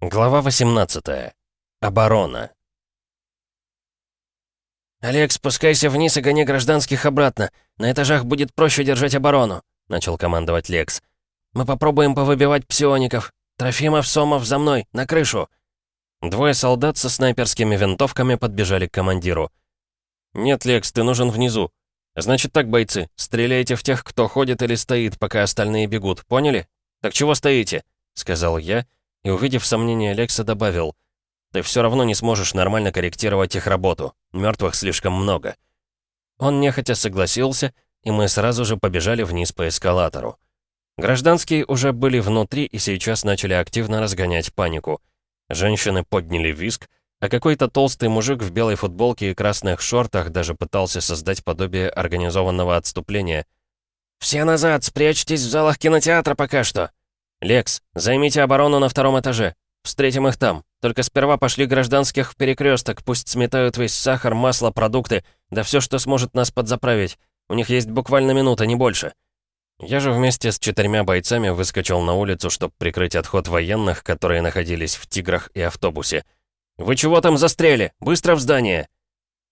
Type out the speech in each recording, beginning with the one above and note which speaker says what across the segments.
Speaker 1: Глава 18. Оборона.
Speaker 2: «Олег, спускайся вниз и гони гражданских обратно. На этажах будет проще держать оборону», — начал командовать Лекс. «Мы попробуем повыбивать псиоников. Трофимов, Сомов, за мной, на крышу!»
Speaker 1: Двое солдат со снайперскими винтовками подбежали к командиру. «Нет, Лекс, ты нужен внизу. Значит так, бойцы, стреляйте в тех, кто ходит или стоит, пока остальные бегут, поняли? Так чего стоите?» — сказал я, — и, увидев сомнение Лекса, добавил, «Ты все равно не сможешь нормально корректировать их работу. Мертвых слишком много». Он нехотя согласился, и мы сразу же побежали вниз по эскалатору. Гражданские уже были внутри и сейчас начали активно разгонять панику. Женщины подняли виск, а какой-то толстый мужик в белой футболке и красных шортах даже пытался создать подобие организованного отступления.
Speaker 2: «Все назад, спрячьтесь в залах кинотеатра пока что!»
Speaker 1: «Лекс, займите оборону на втором этаже. Встретим их там. Только сперва пошли гражданских в перекресток, пусть сметают весь сахар, масло, продукты, да все, что сможет нас подзаправить. У них есть буквально минута, не больше». Я же вместе с четырьмя бойцами выскочил на улицу, чтобы прикрыть отход военных, которые находились в «Тиграх» и автобусе. «Вы чего там застряли? Быстро в здание!»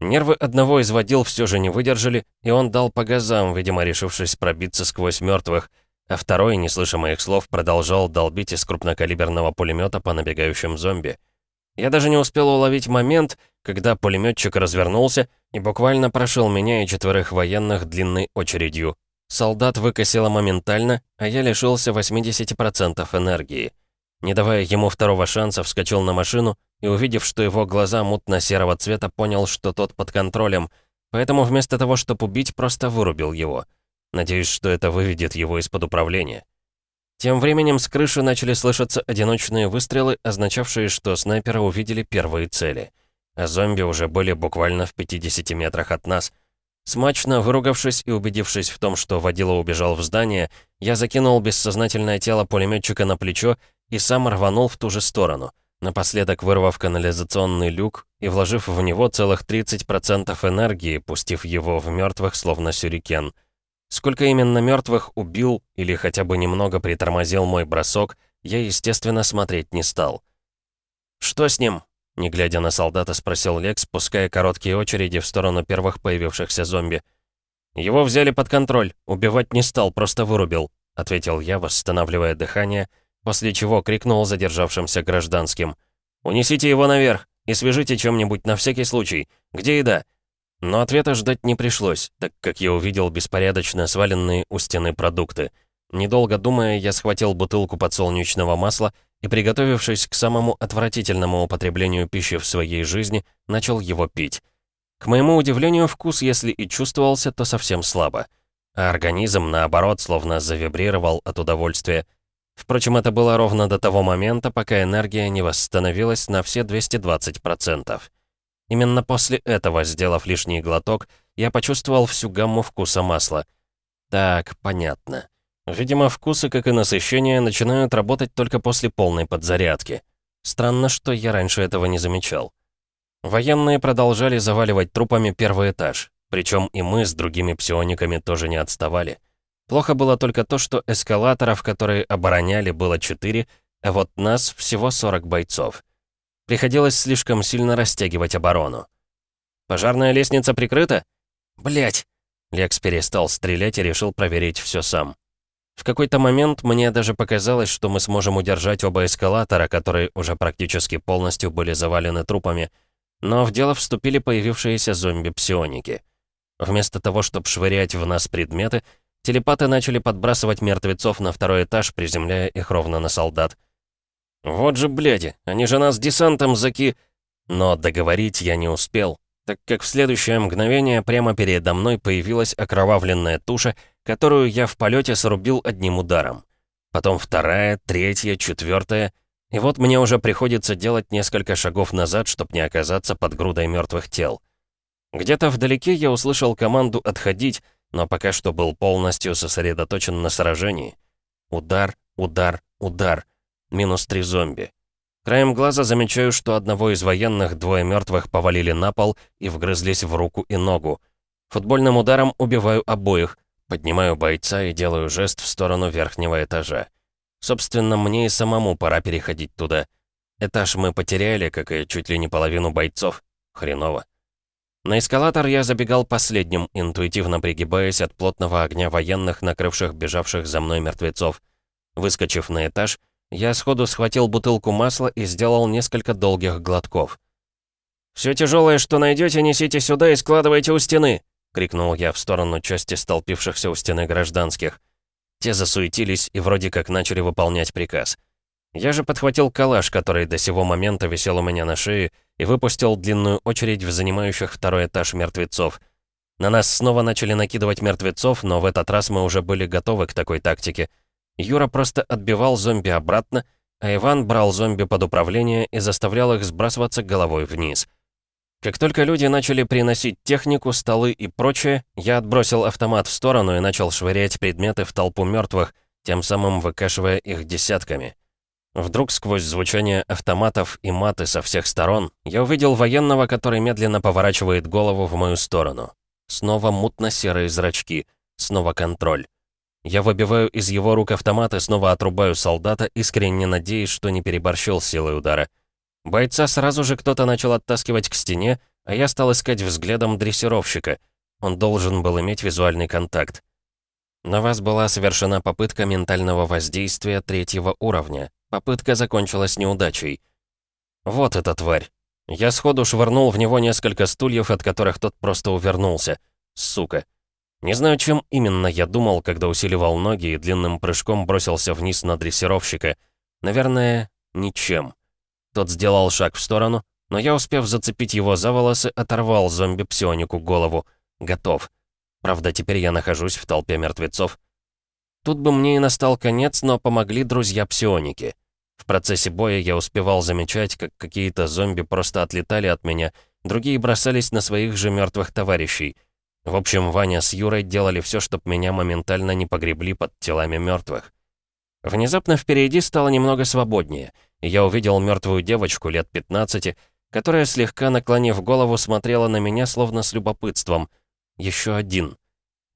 Speaker 1: Нервы одного из водил все же не выдержали, и он дал по газам, видимо, решившись пробиться сквозь мертвых, а второй, не слыша моих слов, продолжал долбить из крупнокалиберного пулемета по набегающим зомби. Я даже не успел уловить момент, когда пулеметчик развернулся и буквально прошел меня и четверых военных длинной очередью. Солдат выкосило моментально, а я лишился 80% энергии. Не давая ему второго шанса, вскочил на машину и, увидев, что его глаза мутно-серого цвета, понял, что тот под контролем, поэтому вместо того, чтобы убить, просто вырубил его — Надеюсь, что это выведет его из-под управления. Тем временем с крыши начали слышаться одиночные выстрелы, означавшие, что снайперы увидели первые цели. А зомби уже были буквально в 50 метрах от нас. Смачно выругавшись и убедившись в том, что водила убежал в здание, я закинул бессознательное тело пулеметчика на плечо и сам рванул в ту же сторону, напоследок вырвав канализационный люк и вложив в него целых 30% энергии, пустив его в мертвых, словно сюрикен — Сколько именно мертвых убил или хотя бы немного притормозил мой бросок, я, естественно, смотреть не стал. «Что с ним?» — не глядя на солдата, спросил Лекс, пуская короткие очереди в сторону первых появившихся зомби. «Его взяли под контроль, убивать не стал, просто вырубил», — ответил я, восстанавливая дыхание, после чего крикнул задержавшимся гражданским. «Унесите его наверх и свяжите чем-нибудь на всякий случай. Где еда?» Но ответа ждать не пришлось, так как я увидел беспорядочно сваленные у стены продукты. Недолго думая, я схватил бутылку подсолнечного масла и, приготовившись к самому отвратительному употреблению пищи в своей жизни, начал его пить. К моему удивлению, вкус, если и чувствовался, то совсем слабо. А организм, наоборот, словно завибрировал от удовольствия. Впрочем, это было ровно до того момента, пока энергия не восстановилась на все 220%. Именно после этого, сделав лишний глоток, я почувствовал всю гамму вкуса масла. Так, понятно. Видимо, вкусы, как и насыщение, начинают работать только после полной подзарядки. Странно, что я раньше этого не замечал. Военные продолжали заваливать трупами первый этаж. Причем и мы с другими псиониками тоже не отставали. Плохо было только то, что эскалаторов, которые обороняли, было четыре, а вот нас всего 40 бойцов. Приходилось слишком сильно растягивать оборону. «Пожарная лестница прикрыта?»
Speaker 2: Блять!
Speaker 1: Лекс перестал стрелять и решил проверить все сам. В какой-то момент мне даже показалось, что мы сможем удержать оба эскалатора, которые уже практически полностью были завалены трупами. Но в дело вступили появившиеся зомби-псионики. Вместо того, чтобы швырять в нас предметы, телепаты начали подбрасывать мертвецов на второй этаж, приземляя их ровно на солдат. «Вот же, бляди, они же нас десантом заки...» Но договорить я не успел, так как в следующее мгновение прямо передо мной появилась окровавленная туша, которую я в полете срубил одним ударом. Потом вторая, третья, четвертая, и вот мне уже приходится делать несколько шагов назад, чтобы не оказаться под грудой мертвых тел. Где-то вдалеке я услышал команду «отходить», но пока что был полностью сосредоточен на сражении. Удар, удар, удар — Минус три зомби. Краем глаза замечаю, что одного из военных двое мертвых повалили на пол и вгрызлись в руку и ногу. Футбольным ударом убиваю обоих, поднимаю бойца и делаю жест в сторону верхнего этажа. Собственно, мне и самому пора переходить туда. Этаж мы потеряли, как и чуть ли не половину бойцов. Хреново. На эскалатор я забегал последним, интуитивно пригибаясь от плотного огня военных, накрывших бежавших за мной мертвецов. Выскочив на этаж, я сходу схватил бутылку масла и сделал несколько долгих глотков. «Все тяжелое, что найдете, несите сюда и складывайте у стены!» — крикнул я в сторону части столпившихся у стены гражданских. Те засуетились и вроде как начали выполнять приказ. Я же подхватил калаш, который до сего момента висел у меня на шее, и выпустил длинную очередь в занимающих второй этаж мертвецов. На нас снова начали накидывать мертвецов, но в этот раз мы уже были готовы к такой тактике. Юра просто отбивал зомби обратно, а Иван брал зомби под управление и заставлял их сбрасываться головой вниз. Как только люди начали приносить технику, столы и прочее, я отбросил автомат в сторону и начал швырять предметы в толпу мертвых, тем самым выкашивая их десятками. Вдруг сквозь звучание автоматов и маты со всех сторон я увидел военного, который медленно поворачивает голову в мою сторону. Снова мутно-серые зрачки, снова контроль. Я выбиваю из его рук автомат и снова отрубаю солдата, искренне надеясь, что не переборщил силой удара. Бойца сразу же кто-то начал оттаскивать к стене, а я стал искать взглядом дрессировщика. Он должен был иметь визуальный контакт. На вас была совершена попытка ментального воздействия третьего уровня. Попытка закончилась неудачей. Вот эта тварь. Я сходу швырнул в него несколько стульев, от которых тот просто увернулся. Сука. Не знаю, чем именно я думал, когда усиливал ноги и длинным прыжком бросился вниз на дрессировщика. Наверное, ничем. Тот сделал шаг в сторону, но я, успев зацепить его за волосы, оторвал зомби-псионику голову. Готов. Правда, теперь я нахожусь в толпе мертвецов. Тут бы мне и настал конец, но помогли друзья-псионики. В процессе боя я успевал замечать, как какие-то зомби просто отлетали от меня, другие бросались на своих же мертвых товарищей. В общем, Ваня с Юрой делали все, чтобы меня моментально не погребли под телами мертвых. Внезапно впереди стало немного свободнее, и я увидел мертвую девочку лет 15, которая, слегка наклонив голову, смотрела на меня словно с любопытством. Еще один.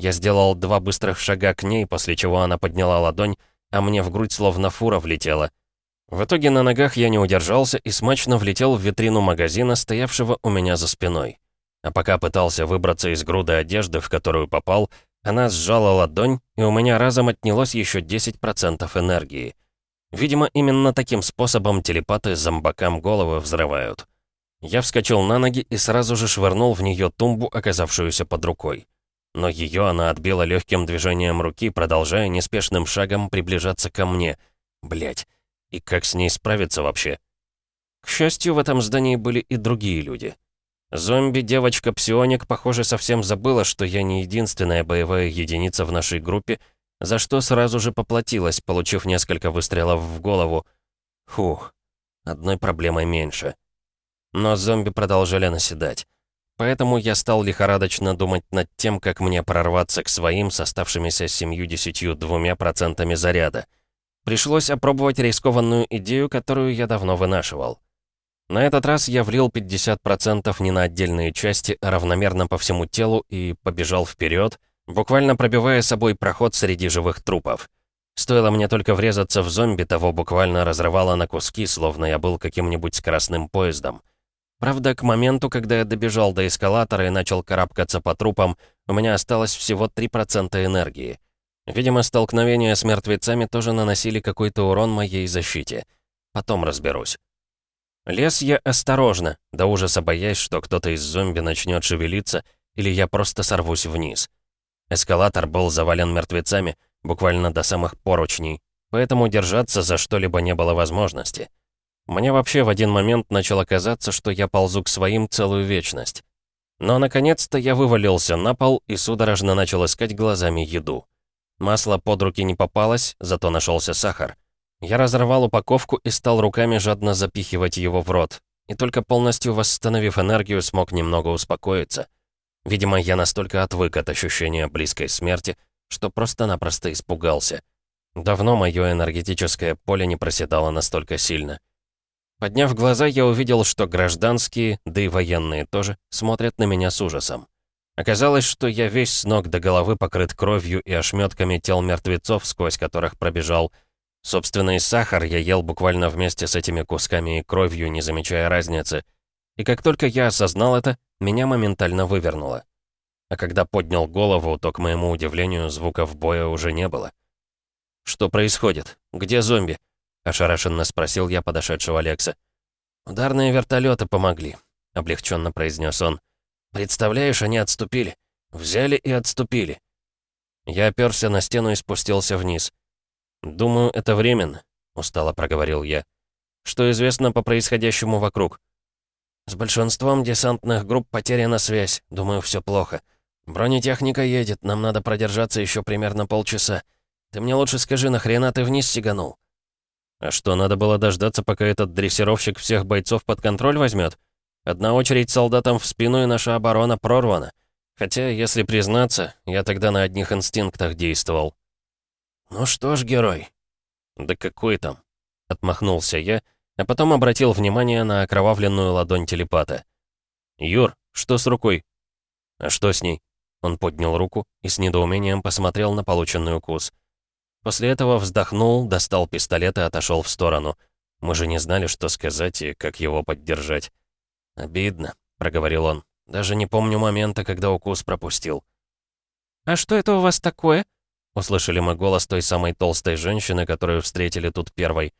Speaker 1: Я сделал два быстрых шага к ней, после чего она подняла ладонь, а мне в грудь словно фура влетела. В итоге на ногах я не удержался и смачно влетел в витрину магазина, стоявшего у меня за спиной. А пока пытался выбраться из груды одежды, в которую попал, она сжала ладонь, и у меня разом отнялось еще 10% энергии. Видимо, именно таким способом телепаты зомбакам головы взрывают. Я вскочил на ноги и сразу же швырнул в нее тумбу, оказавшуюся под рукой но ее она отбила легким движением руки, продолжая неспешным шагом приближаться ко мне. Блять, и как с ней справиться вообще? К счастью, в этом здании были и другие люди. Зомби-девочка-псионик, похоже, совсем забыла, что я не единственная боевая единица в нашей группе, за что сразу же поплатилась, получив несколько выстрелов в голову. Фух, одной проблемой меньше. Но зомби продолжали наседать. Поэтому я стал лихорадочно думать над тем, как мне прорваться к своим с оставшимися семью-десятью двумя процентами заряда. Пришлось опробовать рискованную идею, которую я давно вынашивал. На этот раз я влил 50% не на отдельные части, а равномерно по всему телу и побежал вперед, буквально пробивая собой проход среди живых трупов. Стоило мне только врезаться в зомби, того буквально разрывало на куски, словно я был каким-нибудь скоростным поездом. Правда, к моменту, когда я добежал до эскалатора и начал карабкаться по трупам, у меня осталось всего 3% энергии. Видимо, столкновения с мертвецами тоже наносили какой-то урон моей защите. Потом разберусь. Лес я осторожно, до ужаса боясь, что кто-то из зомби начнет шевелиться, или я просто сорвусь вниз. Эскалатор был завален мертвецами, буквально до самых поручней, поэтому держаться за что-либо не было возможности. Мне вообще в один момент начало казаться, что я ползу к своим целую вечность. Но наконец-то я вывалился на пол и судорожно начал искать глазами еду. Масло под руки не попалось, зато нашелся сахар. Я разорвал упаковку и стал руками жадно запихивать его в рот. И только полностью восстановив энергию, смог немного успокоиться. Видимо, я настолько отвык от ощущения близкой смерти, что просто-напросто испугался. Давно мое энергетическое поле не проседало настолько сильно. Подняв глаза, я увидел, что гражданские, да и военные тоже, смотрят на меня с ужасом. Оказалось, что я весь с ног до головы покрыт кровью и ошметками тел мертвецов, сквозь которых пробежал. Собственный сахар я ел буквально вместе с этими кусками и кровью, не замечая разницы. И как только я осознал это, меня моментально вывернуло. А когда поднял голову, то, к моему удивлению, звуков боя уже не было. «Что происходит? Где зомби?» — ошарашенно спросил я подошедшего Лекса. «Ударные вертолеты помогли», — облегченно произнес он. «Представляешь, они отступили. Взяли и отступили». Я оперся на стену и спустился вниз. «Думаю, это временно», — устало проговорил я. «Что известно по происходящему вокруг?» «С большинством десантных групп потеряна связь. Думаю, все плохо. Бронетехника едет, нам надо продержаться еще примерно полчаса. Ты мне лучше скажи, нахрена ты вниз сиганул?» «А что, надо было дождаться, пока этот дрессировщик всех бойцов под контроль возьмет? Одна очередь солдатам в спину, и наша оборона прорвана. Хотя, если признаться, я тогда на одних инстинктах действовал». «Ну что ж, герой?» «Да какой там?» — отмахнулся я, а потом обратил внимание на окровавленную ладонь телепата. «Юр, что с рукой?» «А что с ней?» Он поднял руку и с недоумением посмотрел на полученный укус. После этого вздохнул, достал пистолет и отошел в сторону. Мы же не знали, что сказать и как его поддержать. «Обидно», — проговорил он. «Даже не помню момента, когда укус пропустил».
Speaker 2: «А что это у вас такое?»
Speaker 1: Услышали мы голос той самой толстой женщины, которую встретили тут первой.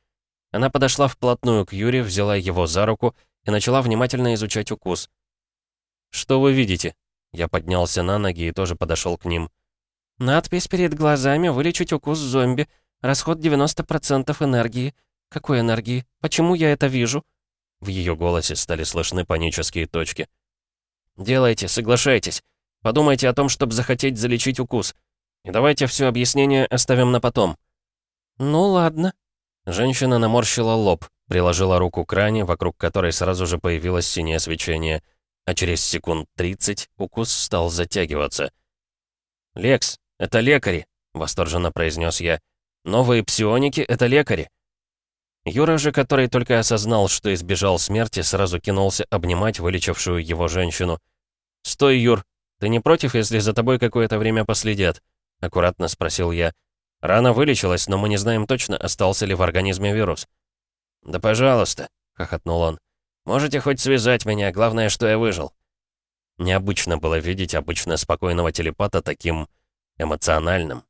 Speaker 1: Она подошла вплотную к Юре, взяла его за руку и начала внимательно изучать укус. «Что вы видите?» Я поднялся на ноги и тоже подошел к ним.
Speaker 2: Надпись перед глазами «Вылечить укус зомби». Расход 90% энергии. Какой энергии? Почему я это вижу?»
Speaker 1: В ее голосе стали слышны панические точки. «Делайте, соглашайтесь. Подумайте о том, чтобы захотеть залечить укус. И давайте все объяснение оставим на потом».
Speaker 2: «Ну ладно».
Speaker 1: Женщина наморщила лоб, приложила руку к ране, вокруг которой сразу же появилось синее свечение. А через секунд 30 укус стал затягиваться. «Лекс, «Это лекари», — восторженно произнес я. «Новые псионики — это лекари». Юра же, который только осознал, что избежал смерти, сразу кинулся обнимать вылечившую его женщину. «Стой, Юр, ты не против, если за тобой какое-то время последят?» — аккуратно спросил я. «Рана вылечилась, но мы не знаем точно, остался ли в организме вирус». «Да пожалуйста», — хохотнул он. «Можете хоть связать меня, главное, что я выжил». Необычно было видеть обычно спокойного телепата таким эмоциональным.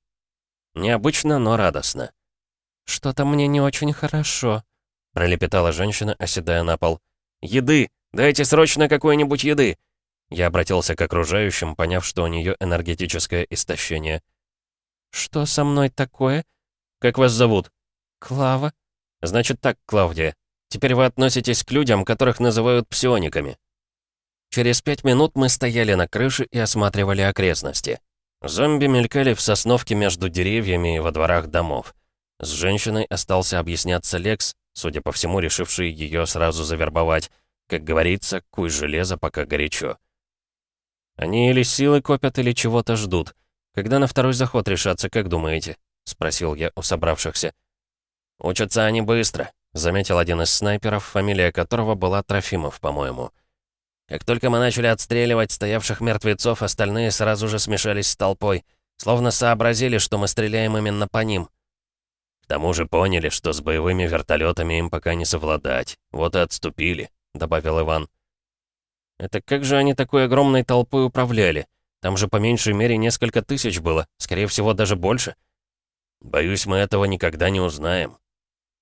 Speaker 1: Необычно, но радостно.
Speaker 2: «Что-то мне не очень хорошо», — пролепетала женщина, оседая на пол.
Speaker 1: «Еды! Дайте срочно какой-нибудь еды!» Я обратился к окружающим, поняв, что у нее энергетическое истощение.
Speaker 2: «Что со мной такое?»
Speaker 1: «Как вас зовут?»
Speaker 2: «Клава».
Speaker 1: «Значит так, Клавдия. Теперь вы относитесь к людям, которых называют псиониками». Через пять минут мы стояли на крыше и осматривали окрестности. Зомби мелькали в сосновке между деревьями и во дворах домов. С женщиной остался объясняться Лекс, судя по всему, решивший ее сразу завербовать. Как говорится, куй железо, пока горячо. Они или силы копят, или чего-то ждут. Когда на второй заход решаться, как думаете? Спросил я у собравшихся. Учатся они быстро, заметил один из снайперов, фамилия которого была Трофимов, по-моему. Как только мы начали отстреливать стоявших мертвецов, остальные сразу же смешались с толпой, словно сообразили, что мы стреляем именно по ним. К тому же поняли, что с боевыми вертолетами им пока не совладать. Вот и отступили, добавил Иван. Это как же они такой огромной толпой управляли? Там же по меньшей мере несколько тысяч было, скорее всего, даже больше. Боюсь, мы этого никогда не узнаем.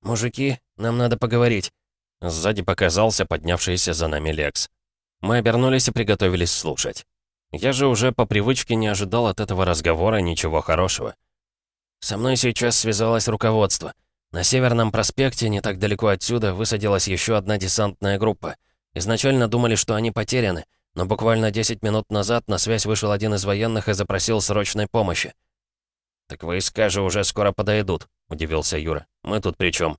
Speaker 1: «Мужики, нам надо поговорить». Сзади показался поднявшийся за нами Лекс. Мы обернулись и приготовились слушать. Я же уже по привычке не ожидал от этого разговора ничего хорошего. Со мной сейчас связалось руководство. На Северном проспекте, не так далеко отсюда, высадилась еще одна десантная группа. Изначально думали, что они потеряны, но буквально 10 минут назад на связь вышел один из военных и запросил срочной помощи. «Так войска же уже скоро подойдут», — удивился Юра. «Мы тут при чем?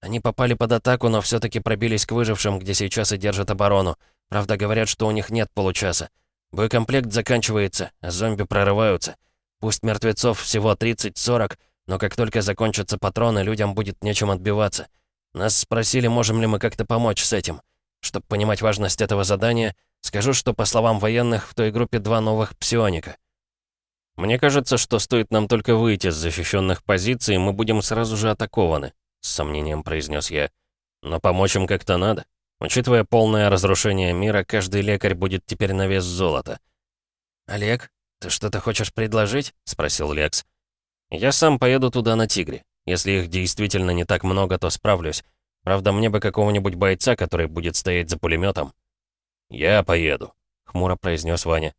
Speaker 1: Они попали под атаку, но все таки пробились к выжившим, где сейчас и держат оборону. Правда, говорят, что у них нет получаса. Боекомплект заканчивается, а зомби прорываются. Пусть мертвецов всего 30-40, но как только закончатся патроны, людям будет нечем отбиваться. Нас спросили, можем ли мы как-то помочь с этим. Чтобы понимать важность этого задания, скажу, что, по словам военных, в той группе два новых псионика. Мне кажется, что стоит нам только выйти с защищенных позиций, мы будем сразу же атакованы», — с сомнением произнес я. «Но помочь им как-то надо. Учитывая полное разрушение мира, каждый лекарь будет теперь на вес золота».
Speaker 2: «Олег, ты что-то хочешь предложить?» — спросил Лекс.
Speaker 1: «Я сам поеду туда на «Тигре». Если их действительно не так много, то справлюсь. Правда, мне бы какого-нибудь бойца, который будет стоять за пулеметом.
Speaker 3: «Я поеду», —
Speaker 1: хмуро произнес Ваня.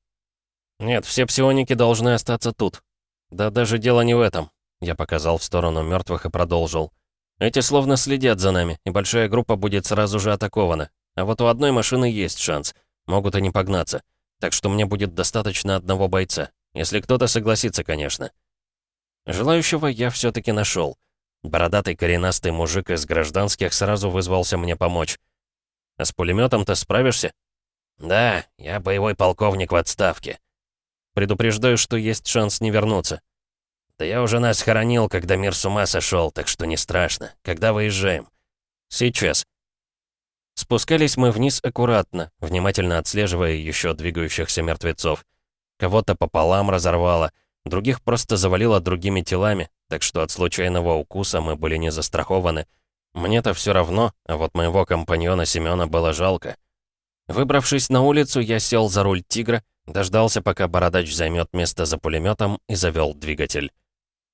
Speaker 1: «Нет, все псионики должны остаться тут. Да даже дело не в этом». Я показал в сторону мертвых и продолжил. «Эти словно следят за нами, и большая группа будет сразу же атакована. А вот у одной машины есть шанс. Могут и не погнаться. Так что мне будет достаточно одного бойца. Если кто-то согласится, конечно». Желающего я все таки нашел. Бородатый коренастый мужик из гражданских сразу вызвался мне помочь. «А с пулеметом-то справишься?»
Speaker 3: «Да, я боевой полковник в отставке».
Speaker 1: «Предупреждаю, что есть шанс не вернуться».
Speaker 3: «Да я уже нас хоронил, когда мир с ума сошел, так что не страшно. Когда выезжаем?»
Speaker 1: «Сейчас». Спускались мы вниз аккуратно, внимательно отслеживая еще двигающихся мертвецов. Кого-то пополам разорвало, других просто завалило другими телами, так что от случайного укуса мы были не застрахованы. Мне-то все равно, а вот моего компаньона Семёна было жалко. Выбравшись на улицу, я сел за руль «Тигра», дождался, пока бородач займет место за пулеметом и завел двигатель.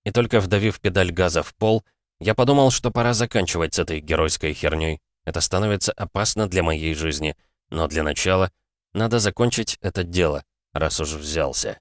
Speaker 1: И только вдавив педаль газа в пол, я подумал, что пора заканчивать с этой геройской херней. Это становится опасно для моей жизни. Но для начала надо закончить это дело, раз уж взялся.